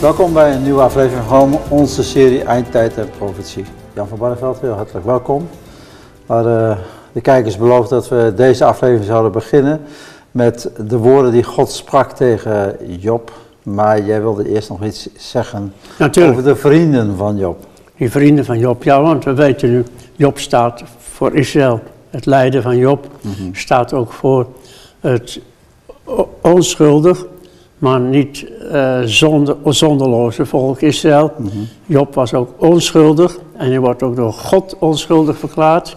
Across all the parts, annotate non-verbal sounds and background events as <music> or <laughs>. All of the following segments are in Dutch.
Welkom bij een nieuwe aflevering van onze serie Eindtijd en Profetie. Jan van Barneveld, heel hartelijk welkom. We hadden de kijkers beloofd dat we deze aflevering zouden beginnen met de woorden die God sprak tegen Job. Maar jij wilde eerst nog iets zeggen Natuurlijk. over de vrienden van Job. Die vrienden van Job, ja, want we weten nu, Job staat voor Israël. Het lijden van Job staat ook voor het onschuldig, maar niet eh zonde, zonderloze volk Israël. Job was ook onschuldig en hij wordt ook door God onschuldig verklaard.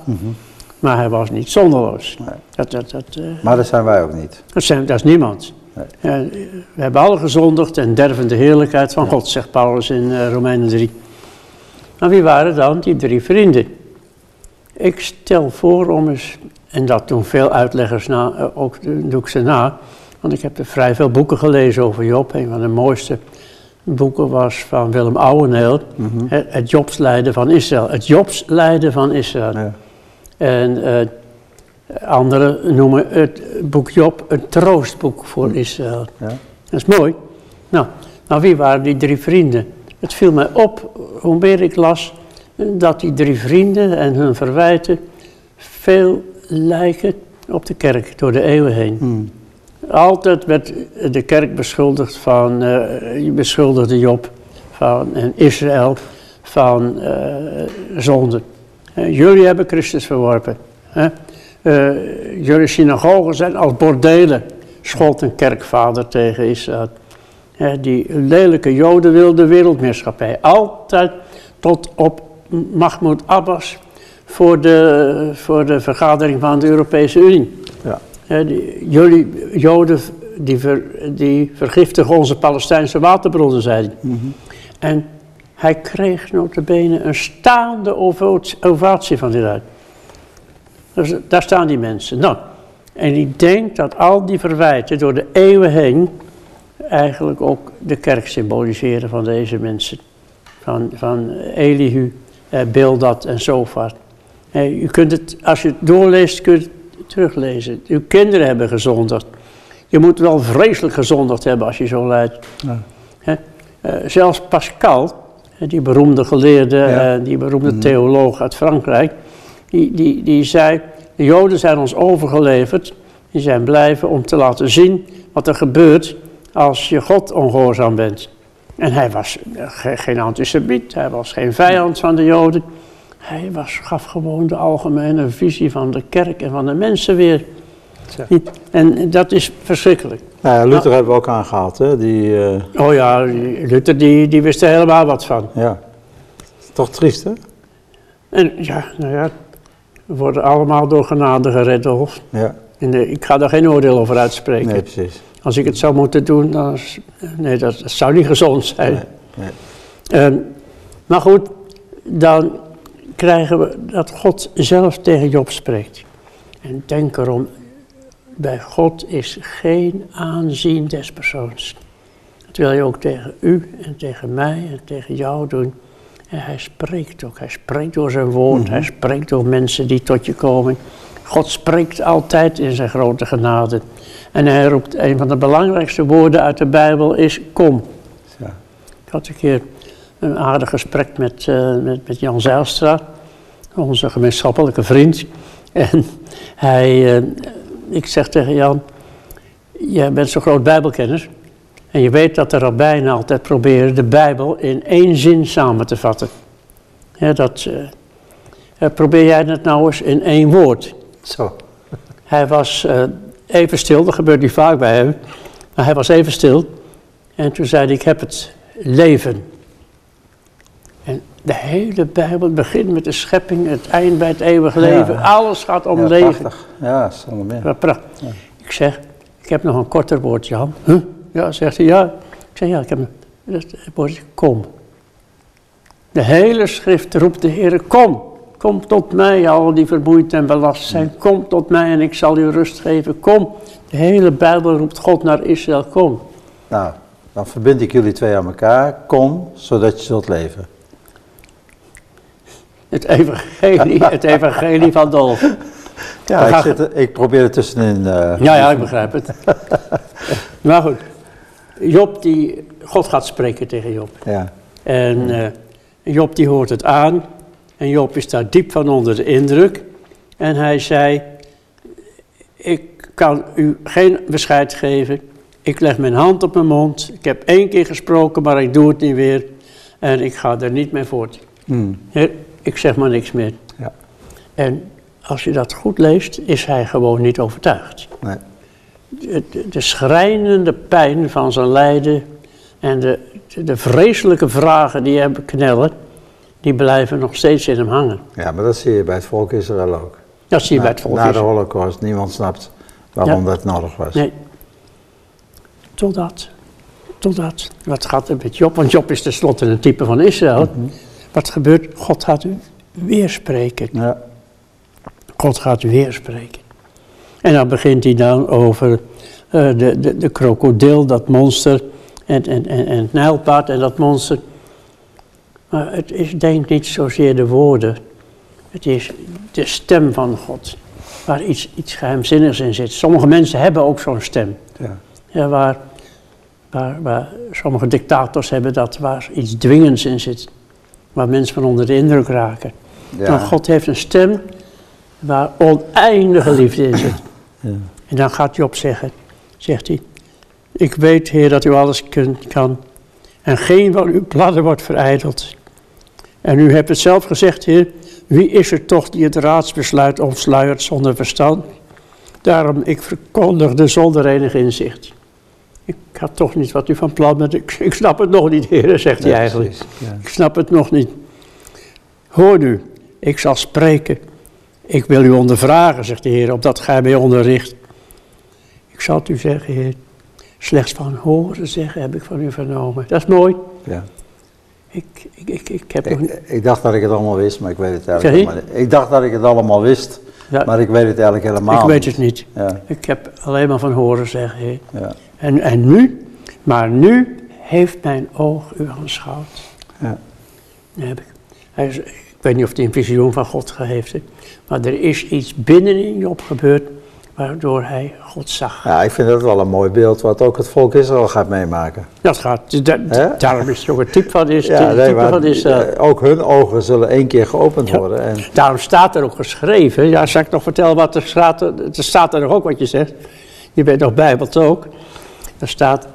Maar hij was niet zonderloos. Nee. Dat, dat, dat, eh, Maar dat zijn wij ook niet. dat, zijn, dat is niemand. Nee. We hebben alle gezondigd en derven de heerlijkheid van God, zegt Paulus in eh, Romeinen 3. Maar wie waren dan die drie vrienden? Ik stel voor om eens, en dat doen veel uitleggers na, ook doe ik ze na, want ik heb er vrij veel boeken gelezen over Job. Een van de mooiste boeken was van Willem Ouweneel, het, het Jobslijden van Israël. Het Jobslijden van Israël. Ja. En eh, anderen noemen het boek Job een troostboek voor Israël. Ja. Dat is mooi. Nou, nou, wie waren die drie vrienden? Het viel mij op, hoe meer ik las, dat die drie vrienden en hun verwijten veel lijken op de kerk door de eeuwen heen. Hmm. Altijd werd de kerk beschuldigd van, eh, je beschuldigde Job van, en Israël van eh, zonde. Eh, jullie hebben Christus verworpen. Hè? Jullie synagogen zijn als bordelen, schold een kerkvader tegen Israël. Die lelijke joden wilden wereldmeerschappij. Altijd tot op Mahmoud Abbas voor de, voor de vergadering van de Europese Unie. Ja. Die, jullie Joden die, ver, die vergiftigen onze Palestijnse waterbronnen, zei hij. En hij kreeg notabene een staande ovatie, van die uit. Dus daar staan die mensen. Nou, en ik denk dat al die verwijten door de eeuwen heen eigenlijk ook de kerk symboliseren van deze mensen. Van, van Elihu, eh, Bildad en Zofar. Eh, u kunt het, als je het doorleest, kun je het teruglezen. Uw kinderen hebben gezondigd. Je moet wel vreselijk gezondigd hebben als je zo leidt. Ja. Eh, zelfs Pascal, die beroemde geleerde, Ja. eh, die beroemde theoloog uit Frankrijk, die, die, die zei, de Joden zijn ons overgeleverd, die zijn blijven om te laten zien wat er gebeurt als je God ongehoorzaam bent. En hij was eh, ge- geen antisemiet, hij was geen vijand van de Joden. Hij was, gaf gewoon de algemene visie van de kerk en van de mensen weer. En dat is verschrikkelijk. Nou ja, Luther hebben we ook aangehaald, hè? Die, eh, Oh ja, Luther die, die wist er helemaal wat van. ja. Toch triest, hè? En ja, nou ja, we worden allemaal door genade gered, Dolf. Ja, En ik ga daar geen oordeel over uitspreken. nee, precies. Als ik het zou moeten doen, dan... is- Nee, dat, dat zou niet gezond zijn. Nee, nee. Ehm, maar goed, dan krijgen we dat God zelf tegen Job spreekt. En denk erom, bij God is geen aanzien des persoons. Dat wil je ook tegen u en tegen mij en tegen jou doen. En hij spreekt ook, hij spreekt door zijn woord, hij spreekt door mensen die tot je komen. God spreekt altijd in zijn grote genade. En hij roept, een van de belangrijkste woorden uit de Bijbel is kom. Ja. Ik had een keer een aardig gesprek met, eh, met, met Jan Zijlstra, onze gemeenschappelijke vriend. En hij, eh, ik zeg tegen Jan, jij bent zo'n groot bijbelkenner. En je weet dat de rabbijnen altijd proberen de Bijbel in één zin samen te vatten. Ja, dat, eh, eh, probeer jij dat nou eens in één woord. Zo. Hij was eh, even stil, dat gebeurt niet vaak bij hem. Maar hij was even stil. En toen zei hij, ik heb het leven. De hele Bijbel begint met de schepping, het eind bij het eeuwige Ja. leven. Alles gaat om ja, leven. prachtig. Ja, zonder meer. Wat prachtig. Ik zeg, ik heb nog een korter woord, Jan. Huh? Ja, zegt hij, ja. Ik zeg, ja, ik heb een woord, kom. De hele schrift roept de Heer, kom. Kom tot mij, al die vermoeid en belast zijn. Kom tot mij en ik zal u rust geven. Kom. De hele Bijbel roept God naar Israël, kom. Nou, dan verbind ik jullie twee aan elkaar. Kom, zodat je zult leven. Het evangelie, het evangelie van Dolf. Ja, ik, zit ik probeer er tussenin. eh, Ja, ja, ik begrijp het. <laughs> maar goed. Job die, God gaat spreken tegen Job. Ja. En uh, Job die hoort het aan. En Job is daar diep van onder de indruk. En hij zei, ik kan u geen bescheid geven. Ik leg mijn hand op mijn mond. Ik heb één keer gesproken, maar ik doe het niet weer. En ik ga er niet mee voort. Hmm. Ik zeg maar niks meer. Ja. En als je dat goed leest, is hij gewoon niet overtuigd. Nee. De, de, de schrijnende pijn van zijn lijden en de, de vreselijke vragen die hem knellen, die blijven nog steeds in hem hangen. Ja, maar dat zie je bij het volk Israël ook. Dat zie je na, bij het volk Na de Israël. holocaust, niemand snapt waarom Ja. dat nodig was. Nee. Totdat. Totdat. Wat gaat er met Job? Want Job is tenslotte een type van Israël. Wat gebeurt? God gaat u weer spreken. Ja. God gaat weer spreken. En dan begint hij dan over eh, de, de, de krokodil, dat monster, en, en, en, en het nijlpaard en dat monster. Maar het is denk niet zozeer de woorden. Het is de stem van God, waar iets, iets geheimzinnigs in zit. Sommige mensen hebben ook zo'n stem. Ja. Ja, waar, waar, waar sommige dictators hebben dat, waar iets dwingends in zit. Waar mensen van onder de indruk raken. Ja. Maar God heeft een stem waar oneindige liefde in zit. Ja. En dan gaat Job zeggen, zegt hij, ik weet Heer dat u alles kunt, kan en geen van uw plannen wordt verijdeld. En u hebt het zelf gezegd Heer, wie is er toch die het raadsbesluit omsluiert zonder verstand? Daarom ik verkondigde zonder enig inzicht. Ik had toch niet wat u van plan bent, ik, ik snap het nog niet Heer, zegt hij eigenlijk. Ja. Ik snap het nog niet. Hoor nu, ik zal spreken. Ik wil u ondervragen, zegt de Heer, opdat gij mij onderricht. Ik zal het u zeggen, Heer. Slechts van horen zeggen heb ik van u vernomen. Dat is mooi. Ja. Ik, ik, ik, ik heb nog niet... Ik, ik dacht dat ik het allemaal wist, maar ik weet het eigenlijk helemaal niet. Ik dacht dat ik het allemaal wist, Ja, maar ik weet het eigenlijk helemaal ik weet niet. het niet. Ja, Ik heb alleen maar van horen zeggen, Heer. ja, En, en nu, maar nu heeft mijn oog u aanschouwd. ja. Heb ik. Hij is- ik weet niet of hij een visioen van God heeft, maar er is iets binnenin Job gebeurd waardoor hij God zag. ja, ik vind dat wel een mooi beeld wat ook het volk Israël gaat meemaken. Dat gaat, da- daarom is het ook een type van is, Ja, type nee, maar, van Israël. eh, ook hun ogen zullen één keer geopend Ja. worden. En, Daarom staat er ook geschreven, ja, zal ik nog vertellen wat er staat, er staat er nog ook wat je zegt, je bent nog bijbeld ook, er staat,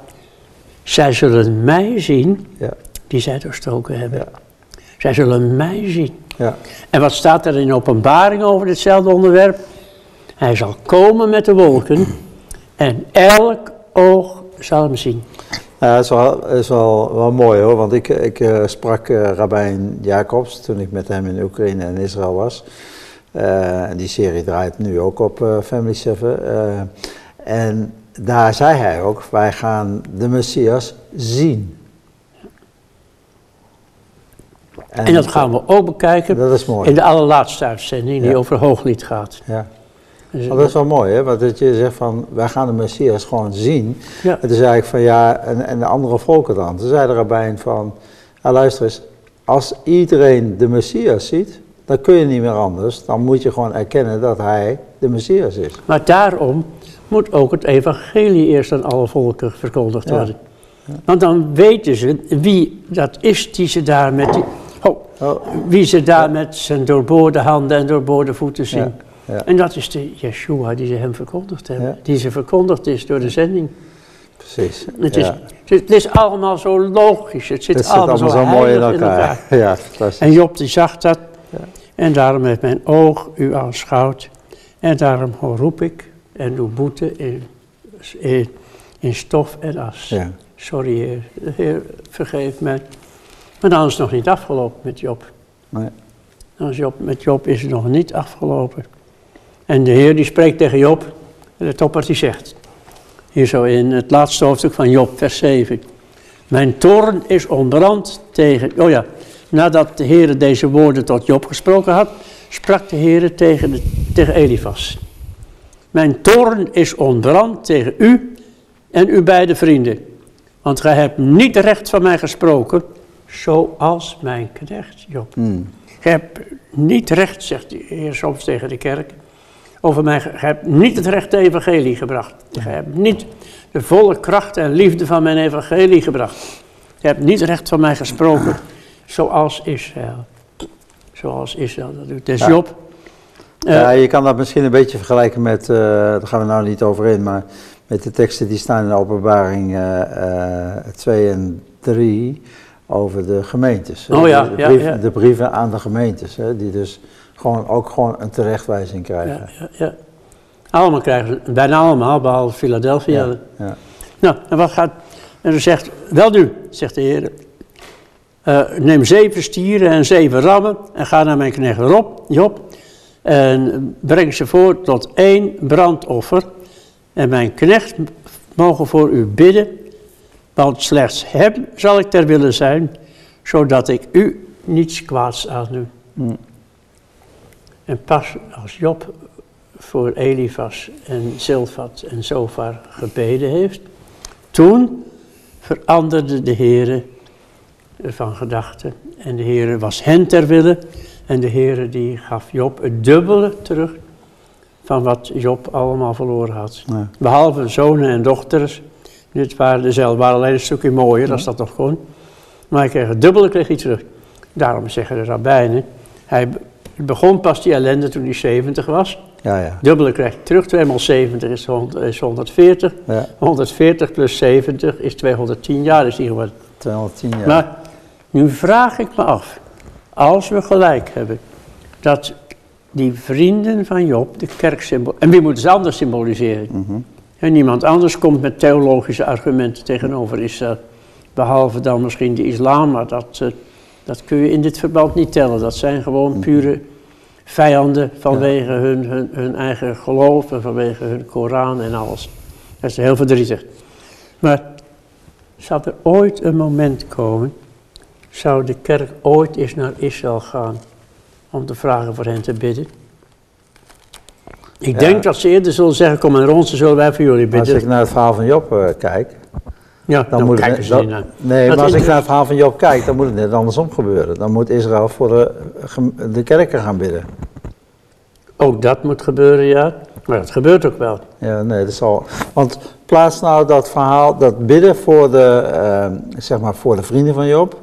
zij zullen mij zien, ja, die zij doorstoken hebben. Ja. Zij zullen mij zien. ja, En wat staat er in openbaring over ditzelfde onderwerp? Hij zal komen met de wolken en elk oog zal hem zien. Ja, dat is wel, is wel, wel mooi hoor, want ik, ik eh, sprak eh Rabijn Jacobs toen ik met hem in Oekraïne en Israël was. Eh, en die serie draait nu ook op Family 7. eh, en daar zei hij ook, wij gaan de Messias zien. En dat gaan we ook bekijken Dat is mooi. in de allerlaatste uitzending die Ja. over Hooglied gaat. Ja. Dus, dat is wel mooi, hè? Want dat je zegt van, wij gaan de Messias gewoon zien. ja. Het is eigenlijk van, ja, en, en de andere volken dan. Toen zei de rabbijn van, ja, luister eens, als iedereen de Messias ziet, dan kun je niet meer anders. Dan moet je gewoon erkennen dat hij de Messias is. Maar daarom moet ook het evangelie eerst aan alle volken verkondigd Ja. worden. Want dan weten ze wie dat is die ze daar met, die, oh, Oh, wie ze daar met zijn doorboorde handen en doorboorde voeten zien. En dat is de Yeshua die ze hem verkondigd hebben. Die ze verkondigd is door de zending. precies. Het, is, het is allemaal zo logisch. Het zit, Het allemaal, allemaal zo mooi in elkaar. Ja, fantastisch. En Job die zag dat. En daarom heeft mijn oog u aanschouwd. En daarom roep ik en doe boete in, in, in stof en as. Ja. Sorry heer, heer vergeef mij. Maar dan is het nog niet afgelopen met Job. Nee. Dan is Job. Met Job is het nog niet afgelopen. En de heer die spreekt tegen Job. Let op wat hij zegt. Hier zo in het laatste hoofdstuk van Job, vers 7. Mijn toorn is ontbrand tegen... Oh ja, nadat de Heer deze woorden tot Job gesproken had, sprak de Heer tegen, de, tegen Elifas. Mijn toorn is ontbrand tegen u en uw beide vrienden. Want gij hebt niet recht van mij gesproken, zoals mijn knecht Job. Hmm. Gij hebt niet recht, zegt de Heer soms tegen de kerk, over mij. Gij hebt niet het rechte evangelie gebracht. Gij hebt niet de volle kracht en liefde van mijn evangelie gebracht. Je hebt niet recht van mij gesproken, zoals Israël. Zoals Israël dat doet. Dus Ja. Job, Ja, je kan dat misschien een beetje vergelijken met, eh, daar gaan we nou niet over in, maar met de teksten die staan in de openbaring eh, eh, 2 en 3 over de gemeentes. Oh ja, de, de ja, brief- ja. de brieven aan de gemeentes, hè, die dus gewoon, ook gewoon een terechtwijzing krijgen. ja, ja, ja. Allemaal krijgen ze, bijna allemaal, behalve Philadelphia. Nou, en wat gaat. En dan zegt, wel nu, zegt de Heer. eh, neem zeven stieren en zeven rammen en ga naar mijn knecht Rob, Job. En breng ze voor tot één brandoffer. En mijn knecht mogen voor u bidden, want slechts hem zal ik ter willen zijn, zodat ik u niets kwaads aan doe. Mm. En pas als Job voor Elifas en Zilfat en Zofar gebeden heeft, toen veranderde de Heere van gedachten. En de Heere was hen ter wille. En de Heere die gaf Job het dubbele terug van wat Job allemaal verloren had. Ja. Behalve zonen en dochters. Dit waren dezelfde, waren alleen een stukje mooier als dat nog kon. Maar hij kreeg het dubbele kreeg hij terug. Daarom zeggen de rabbijnen, hij be- begon pas die ellende toen hij 70 was. Ja, ja. Dubbele krijg je terug, 2 maal 70 is, hond- is 140. ja 140 plus 70 is 210 jaar is die geworden. 210 jaar. Maar nu vraag ik me af, als we gelijk hebben, dat die vrienden van Job de kerk symboliseren. En wie moeten ze anders symboliseren? Mhm. En niemand anders komt met theologische argumenten tegenover Israël. Behalve dan misschien de islam, maar dat, eh, dat kun je in dit verband niet tellen. Dat zijn gewoon pure vijanden vanwege hun, hun, hun eigen geloof en vanwege hun Koran en alles. Dat is heel verdrietig. Maar zou er ooit een moment komen, zou de kerk ooit eens naar Israël gaan om te vragen voor hen te bidden? Ik Ja. denk dat ze eerder zullen zeggen, kom naar ons, dan zullen wij voor jullie Als bidden. ik naar het verhaal van Job eh, kijk, Ja, dan, dan, moet kijken net- ze dat- niet naar. Nee, Dat maar als ik naar het verhaal van Job kijk, dan moet het net andersom gebeuren. Dan moet Israël voor de, gem- de kerken gaan bidden. Ook dat moet gebeuren, ja. Maar dat gebeurt ook wel. Ja, nee, dat zal. Want plaats nou dat verhaal, dat bidden voor de, eh, zeg maar voor de vrienden van Job.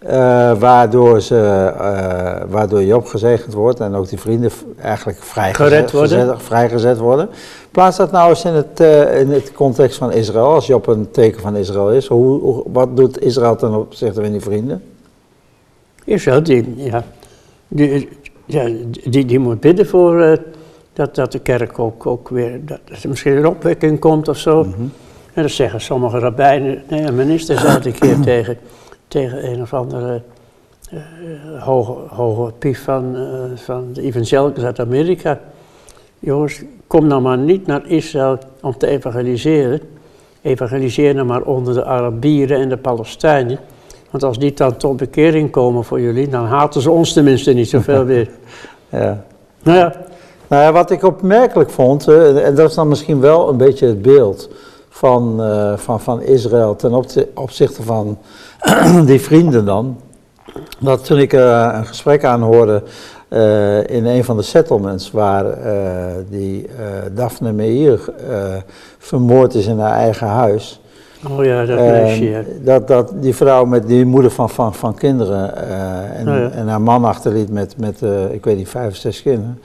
Eh, waardoor, ze, eh, waardoor Job gezegend wordt en ook die vrienden eigenlijk vrijgezet worden. gezet- vrijgezet worden. Plaats dat nou eens in het, eh, in het context van Israël, als Job een teken van Israël is. Hoe, hoe- wat doet Israël ten opzichte van die vrienden? Israël, die, ja, die, ja, die, die moet bidden voor dat, dat de kerk ook, ook weer, dat, er misschien een opwekking komt of zo. En dat zeggen sommige rabbijnen. Nee, een minister zei het <clears throat> een keer tegen, tegen een of andere eh, hoge, hoge pief van, eh, van de evangelicals uit Amerika. Jongens, kom nou maar niet naar Israël om te evangeliseren. Evangeliseer nou maar onder de Arabieren en de Palestijnen. Want als die dan tot bekering komen voor jullie, dan haten ze ons tenminste niet zoveel weer. <laughs> Ja. Nou ja, Nou ja, wat ik opmerkelijk vond, eh, en dat is dan misschien wel een beetje het beeld van, eh, van, van Israël ten opzi- opzichte van <clears throat> die vrienden dan. Dat toen ik eh, een gesprek aanhoorde eh, in een van de settlements waar die Daphne Meir vermoord is in haar eigen huis. oh ja, dat meisje. ja. dat, dat die vrouw met die moeder van, van, van kinderen en, Oh ja. en haar man achterliet met, met ik weet niet, vijf of zes kinderen.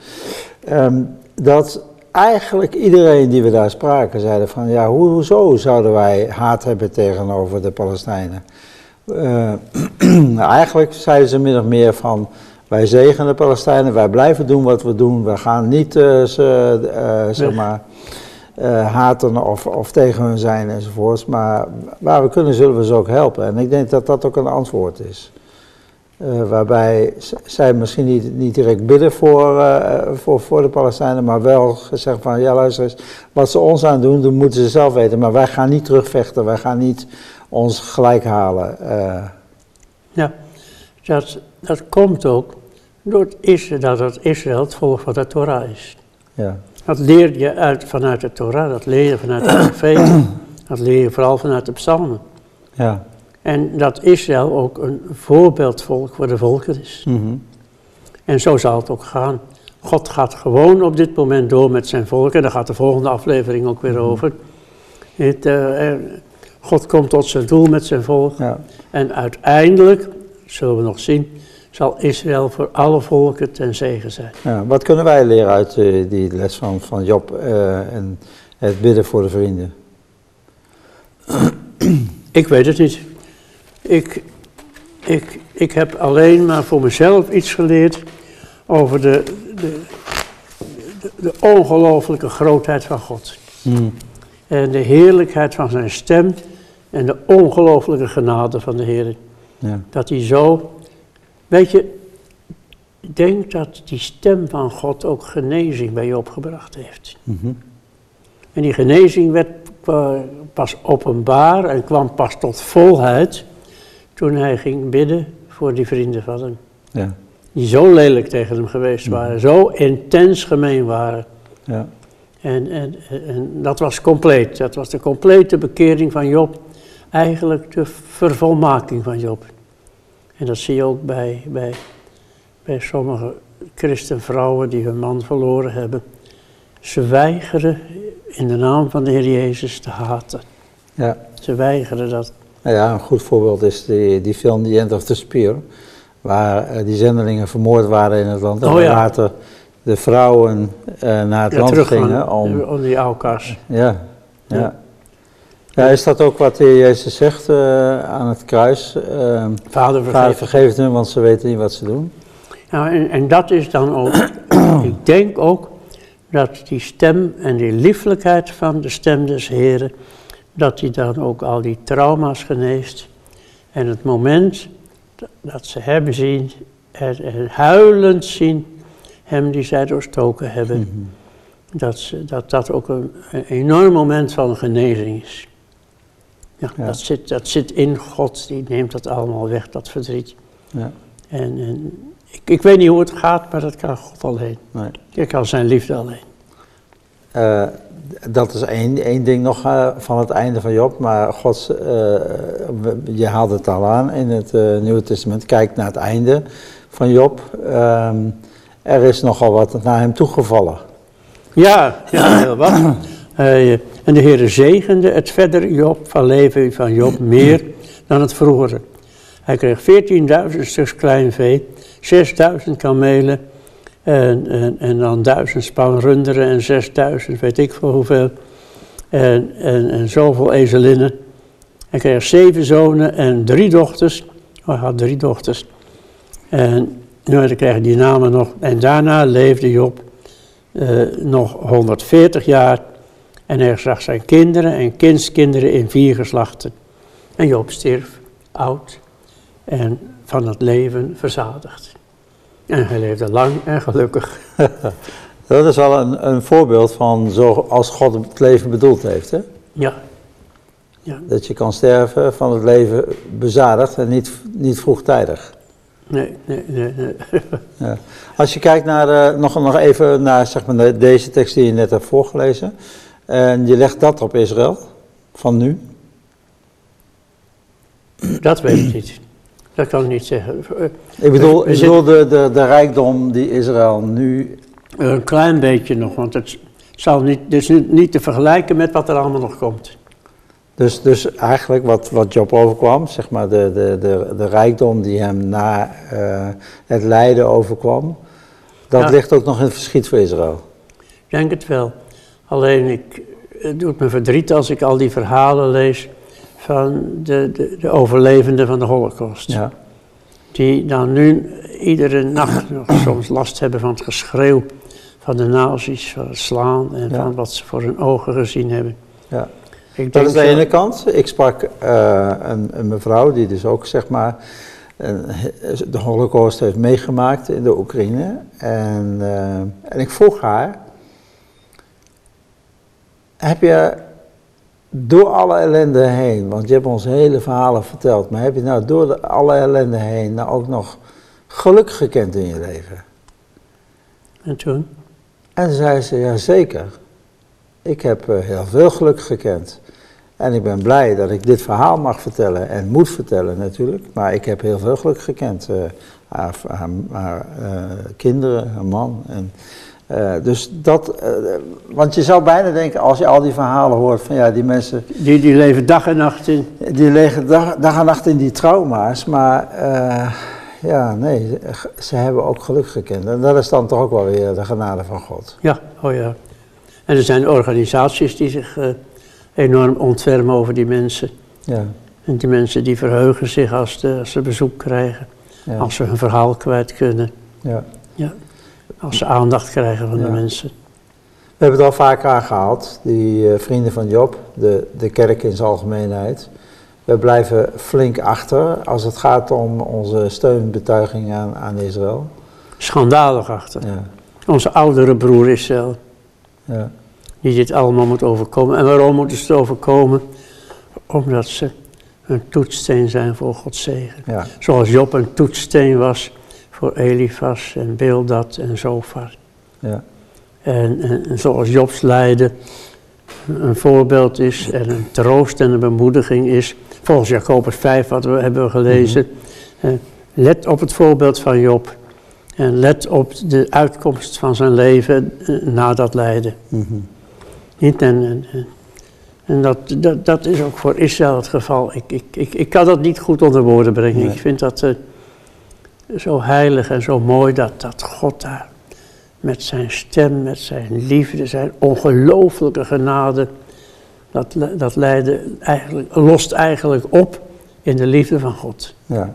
Ehm, dat eigenlijk iedereen die we daar spraken zeiden van ja, hoe- hoezo zouden wij haat hebben tegenover de Palestijnen? Eh, <clears throat> eigenlijk zeiden ze min of meer van wij zegenen de Palestijnen, wij blijven doen wat we doen, wij gaan niet eh, ze, eh, zeg maar, haten of, of tegen hun zijn enzovoorts. Maar waar we kunnen zullen we ze ook helpen. En ik denk dat dat ook een antwoord is. Eh, waarbij zij misschien niet, niet direct bidden voor, eh, voor, voor de Palestijnen, maar wel gezegd van ja luister eens, wat ze ons aan doen, dat moeten ze zelf weten. Maar wij gaan niet terugvechten, wij gaan niet ons gelijk halen. Eh, Ja, dat, dat komt ook door Israël, dat het Israël het volk van de Torah is. ja. Dat leer je uit, vanuit de Torah, dat leer je vanuit de profeten, <clears throat> dat leer je vooral vanuit de psalmen. Ja. En dat Israël ook een voorbeeldvolk voor de volken is. Mhm. En zo zal het ook gaan. God gaat gewoon op dit moment door met zijn volk, en daar gaat de volgende aflevering ook weer over. Het, eh, er- God komt tot zijn doel met zijn volk. Ja. En uiteindelijk, zullen we nog zien, zal Israël voor alle volken ten zegen zijn. Ja, wat kunnen wij leren uit eh, die les van, van Job eh, en het bidden voor de vrienden? Ik weet het niet. Ik, ik, ik heb alleen maar voor mezelf iets geleerd over de, de, de, de ongelooflijke grootheid van God. En de heerlijkheid van zijn stem en de ongelooflijke genade van de Heer. Ja. Dat hij zo, weet je, ik denk dat die stem van God ook genezing bij je opgebracht heeft. Mhm. En die genezing werd pa- pas openbaar en kwam pas tot volheid toen hij ging bidden voor die vrienden van hem. ja. Die zo lelijk tegen hem geweest waren, zo intens gemeen waren. ja. En, en, en dat was compleet. Dat was de complete bekering van Job. Eigenlijk de vervolmaking van Job. En dat zie je ook bij, bij, bij sommige christenvrouwen die hun man verloren hebben. Ze weigeren in de naam van de Heer Jezus te haten. ja. Ze weigeren dat. Nou ja, een goed voorbeeld is die, die film The End of the Spear, waar eh, die zendelingen vermoord waren in het land. En Oh ja. later de vrouwen eh, naar het Ja, land gingen om... om die Aukas. Ja, ja. Ja. ja. is dat ook wat de Heer Jezus zegt eh, aan het kruis? Eh, Vader vergeef. vergeef het hun, want ze weten niet wat ze doen. Nou, en, en dat is dan ook, <clears throat> ik denk ook dat die stem en die lieflijkheid van de stem des Heren, dat die dan ook al die trauma's geneest. En het moment dat- dat ze hem zien en, en huilend zien, hem die zij doorstoken hebben, dat, ze, dat dat ook een, een enorm moment van genezing is. Ja, Ja. Dat, zit, dat zit in God, die neemt dat allemaal weg, dat verdriet. Ja, En, en ik, ik weet niet hoe het gaat, maar dat kan God alleen. nee. Ik kan zijn liefde alleen. Eh, dat is één, één ding nog eh, van het einde van Job, maar Gods, eh, je haalde het al aan in het Nieuwe Testament, kijk naar het einde van Job. Ehm, er is nogal wat naar hem toegevallen. Ja, ja heel wat. <clears throat> En de Heere zegende het verdere Job van leven van Job <clears throat> meer dan het vroegere. Hij kreeg 14.000 stuks klein vee, 6.000 kamelen en, en, en dan 1000 span runderen en 6.000 weet ik veel hoeveel. En, en, en zoveel ezelinnen. Hij kreeg zeven zonen en drie dochters. Oh, hij had drie dochters. En nou, dan je die namen nog. En daarna leefde Job eh, nog 140 jaar. En hij zag zijn kinderen en kindskinderen in vier geslachten. En Job stierf oud en van het leven verzadigd. En hij leefde lang en gelukkig. <laughs> Dat is wel een, een voorbeeld van zoals God het leven bedoeld heeft. Hè? Ja. ja. Dat je kan sterven van het leven bezadigd en niet, niet vroegtijdig. Nee, nee, nee. nee. <laughs> Ja. Als je kijkt naar, eh, nog, nog even naar zeg maar, de- deze tekst die je net hebt voorgelezen. En je legt dat op Israël, van nu. Dat weet ik niet. Dat kan ik niet zeggen. Ik bedoel, ik bedoel de, de, de rijkdom die Israël nu... Een klein beetje nog, want het zal niet, dus niet te vergelijken met wat er allemaal nog komt. Dus, dus eigenlijk wat, wat Job overkwam, zeg maar de, de, de, de rijkdom die hem na eh, het lijden overkwam. Dat Ja. ligt ook nog in het verschiet voor Israël. Ik denk het wel. Alleen ik, het doet me verdriet als ik al die verhalen lees van de, de, de overlevenden van de holocaust. Ja, Die dan nu iedere nacht nog <clears throat> soms last hebben van het geschreeuw van de nazi's, van het slaan en Ja. van wat ze voor hun ogen gezien hebben. ja. Ik Dat is de ene kant. Ik sprak eh, een, een mevrouw die dus ook zeg maar een- de holocaust heeft meegemaakt in de Oekraïne. En, eh, en ik vroeg haar, heb je door alle ellende heen, want je hebt ons hele verhalen verteld, maar heb je nou door de, alle ellende heen nou ook nog geluk gekend in je leven? En toen? En zei ze, ja zeker. Ik heb eh, heel veel geluk gekend. En ik ben blij dat ik dit verhaal mag vertellen en moet vertellen natuurlijk. Maar ik heb heel veel geluk gekend. haar haar, haar, eh, kinderen, haar man. En, Eh, dus dat, eh, want je zou bijna denken, als je al die verhalen hoort van ja, die mensen, Die, die leven dag en nacht in. die liggen dag, dag en nacht in die trauma's, maar eh, ja, nee, ze hebben ook geluk gekend. En dat is dan toch ook wel weer de genade van God. Ja, oh ja. En er zijn organisaties die zich enorm ontfermen over die mensen. Ja, En die mensen die verheugen zich als, de, als ze bezoek krijgen. ja, Als ze hun verhaal kwijt kunnen. ja. Ja. Als ze aandacht krijgen van de mensen. We hebben het al vaak aangehaald, die eh, vrienden van Job, de, de kerk in zijn algemeenheid. We blijven flink achter als het gaat om onze steunbetuiging aan, aan Israël. Schandalig achter. Ja, Onze oudere broer Israël. ja, Die dit allemaal moet overkomen. En waarom moeten ze het overkomen? Omdat ze een toetssteen zijn voor Gods zegen. ja, Zoals Job een toetssteen was voor Elifas en Bildad en Zofar. ja, En, en, en zoals Jobs lijden een voorbeeld is en een troost en een bemoediging is. Volgens Jacobus 5 wat we hebben gelezen. Eh, let op het voorbeeld van Job. En let op de uitkomst van zijn leven eh, na dat lijden. mhm, Niet en, en, en- dat, dat, dat is ook voor Israël het geval. Ik, ik, ik, ik kan dat niet goed onder woorden brengen. Nee. Ik vind dat eh, zo heilig en zo mooi dat, dat God daar met zijn stem, met zijn liefde, zijn ongelooflijke genade, dat, dat lijden eigenlijk, lost eigenlijk op in de liefde van God. ja.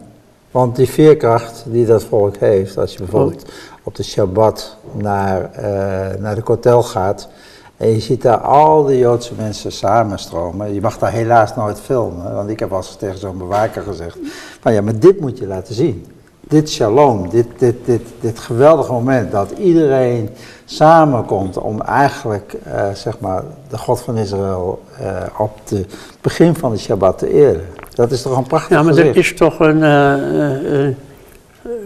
Want die veerkracht die dat volk heeft, als je bijvoorbeeld op de Shabbat naar, eh, naar de kotel gaat en je ziet daar al die Joodse mensen samenstromen. Je mag daar helaas nooit filmen, want ik heb al eens tegen zo'n bewaker gezegd, van ja, maar dit moet je laten zien. Dit shalom, dit, dit, dit, dit geweldige moment dat iedereen samenkomt om eigenlijk, eh, zeg maar, de God van Israël eh, op het begin van de Shabbat te eren. Dat is toch een prachtig Ja, maar gezicht? er is toch een. eh,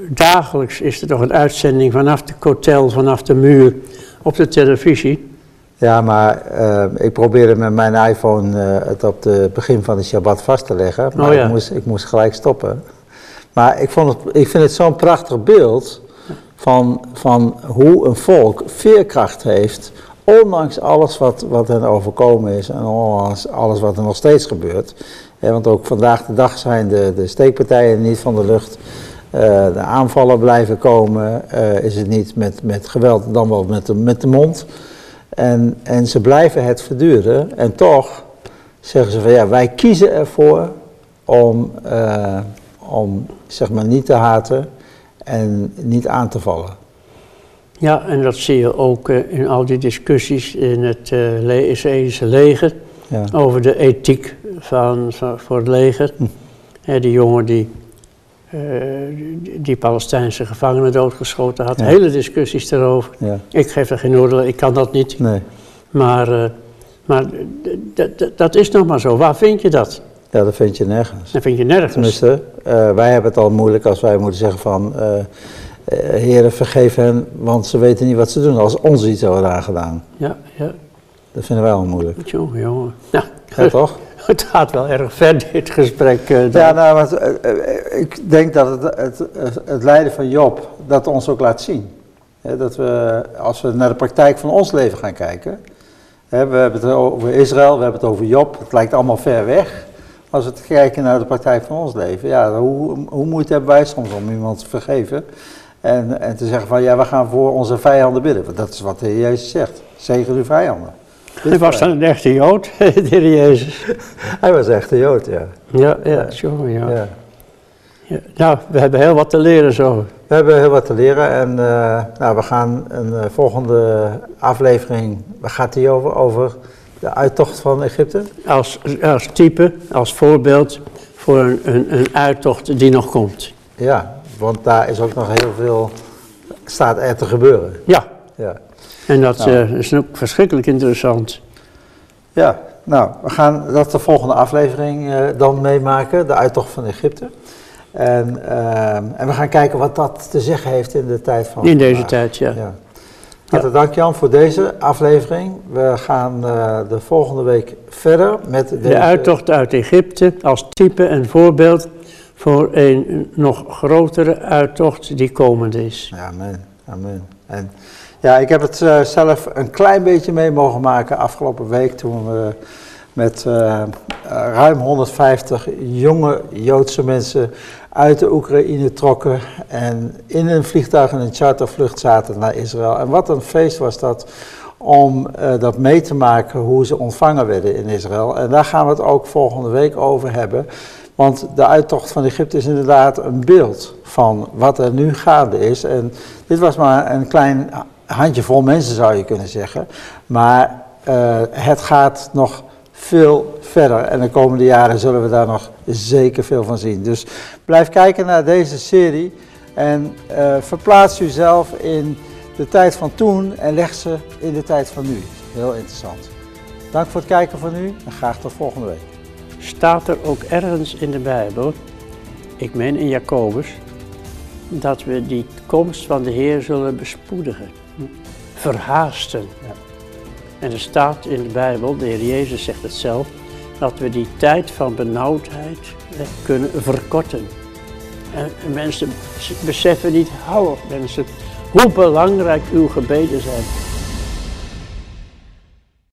dagelijks is er toch een uitzending vanaf de kotel, vanaf de muur op de televisie. Ja, maar ik probeerde met mijn iPhone het op het begin van de Shabbat vast te leggen. Maar Oh ja. ik, moest, ik moest gelijk stoppen. Maar ik, vond het, ik vind het zo'n prachtig beeld van, van hoe een volk veerkracht heeft. Ondanks alles wat, wat hen overkomen is en ondanks alles wat er nog steeds gebeurt. Want ook vandaag de dag zijn de, de steekpartijen niet van de lucht. Eh, de aanvallen blijven komen. Eh, is het niet met, met geweld, dan wel met de, met de mond. En, en ze blijven het verduren. En toch zeggen ze van ja, wij kiezen ervoor om, eh, om zeg maar niet te haten en niet aan te vallen. Ja, en dat zie je ook eh, in al die discussies in het le- Israëlische leger Ja, over de ethiek van, van, voor het leger. Hm. Die jongen die, eh, die, die Palestijnse gevangenen doodgeschoten had, Ja. hele discussies erover. ja, Ik geef er geen oordeel, ik kan dat niet. nee. Maar, maar dat is nog maar zo. Waar vind je dat? Ja, dat vind je nergens. Dat vind je nergens. Tenminste, eh, wij hebben het al moeilijk als wij moeten zeggen van... eh, heren, vergeef hen, want ze weten niet wat ze doen. Als ons iets wordt aangedaan. Ja, ja. Dat vinden wij al moeilijk. Jongen, jongen. Nou, Ja, toch? het gaat wel erg ver, dit gesprek. Ja, nou, ik denk dat het, het, het lijden van Job dat ons ook laat zien. Dat we, als we naar de praktijk van ons leven gaan kijken. Hè, we hebben het over Israël, we hebben het over Job. Het lijkt allemaal ver weg. Als we kijken naar de praktijk van ons leven. Ja, hoe, hoe moeite hebben wij soms om iemand te vergeven? En, en te zeggen van ja, we gaan voor onze vijanden bidden. Want dat is wat de Heer Jezus zegt. Zegen uw vijanden. Hij was dan een echte Jood, <laughs> de heer Jezus. Hij was echt een Jood, ja. Ja, ja, jongen, ja. ja. ja. Nou, we hebben heel wat te leren zo. We hebben heel wat te leren en eh, nou, we gaan een eh, volgende aflevering, waar gaat die over? Over de uittocht van Egypte? Als, als type, als voorbeeld voor een, een, een uittocht die nog komt. Ja, want daar is ook nog heel veel, staat er te gebeuren. Ja, Ja, en dat Nou. eh, is ook verschrikkelijk interessant. ja nou, we gaan dat de volgende aflevering eh, dan meemaken, de uittocht van Egypte. En, ehm, en we gaan kijken wat dat te zeggen heeft in de tijd van In deze vandaag. tijd, ja. Ja. Hartelijk dank Jan voor deze aflevering. We gaan eh, de volgende week verder met deze... De uittocht uit Egypte als type en voorbeeld voor een nog grotere uittocht die komend is. Amen. Amen. En ja, ik heb het uh, zelf een klein beetje mee mogen maken afgelopen week toen we met uh, ruim 150 jonge Joodse mensen uit de Oekraïne trokken en in een vliegtuig en een chartervlucht zaten naar Israël. En wat een feest was dat om uh, dat mee te maken hoe ze ontvangen werden in Israël. En daar gaan we het ook volgende week over hebben. Want de uittocht van Egypte is inderdaad een beeld van wat er nu gaande is. En dit was maar een klein handjevol mensen zou je kunnen zeggen. Maar uh, het gaat nog veel verder. En de komende jaren zullen we daar nog zeker veel van zien. Dus blijf kijken naar deze serie en uh, verplaats uzelf in de tijd van toen en leg ze in de tijd van nu. Heel interessant. Dank voor het kijken van nu en graag tot volgende week. Staat er ook ergens in de Bijbel, ik meen in Jacobus, dat we die komst van de Heer zullen bespoedigen, verhaasten. Ja. En er staat in de Bijbel, de Heer Jezus zegt het zelf, dat we die tijd van benauwdheid kunnen verkorten. En mensen beseffen niet, hou op mensen, hoe belangrijk uw gebeden zijn.